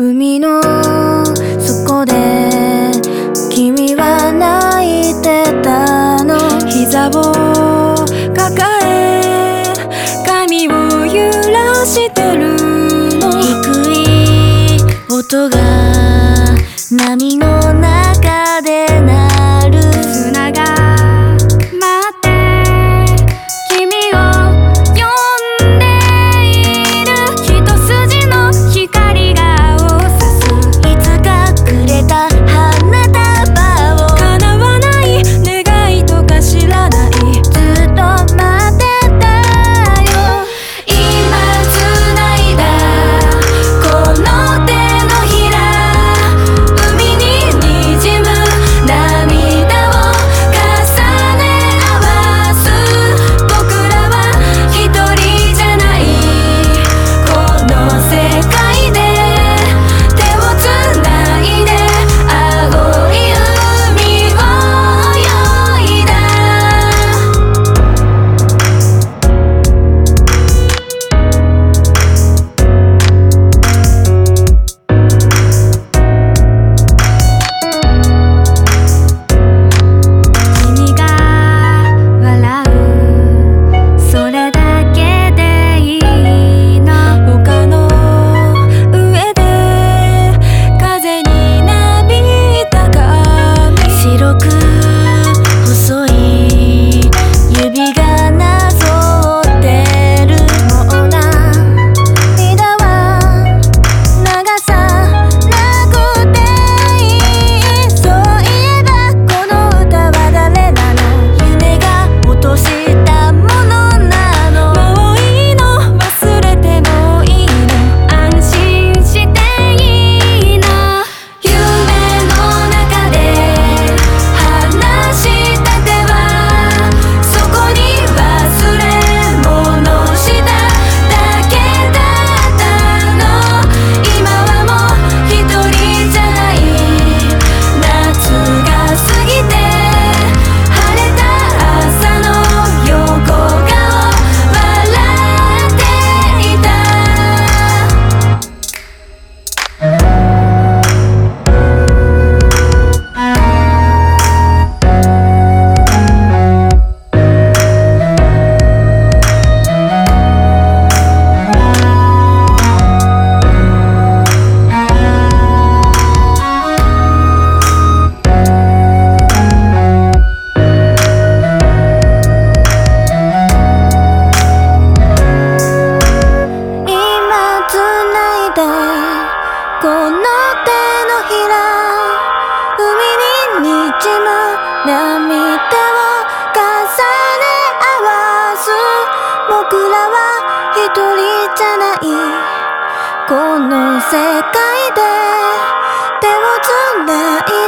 海の底で君は泣いてたの。膝を抱え髪を揺らしてるの。低い音が波の中で鳴僕らは一人じゃない。この世界で手をつないで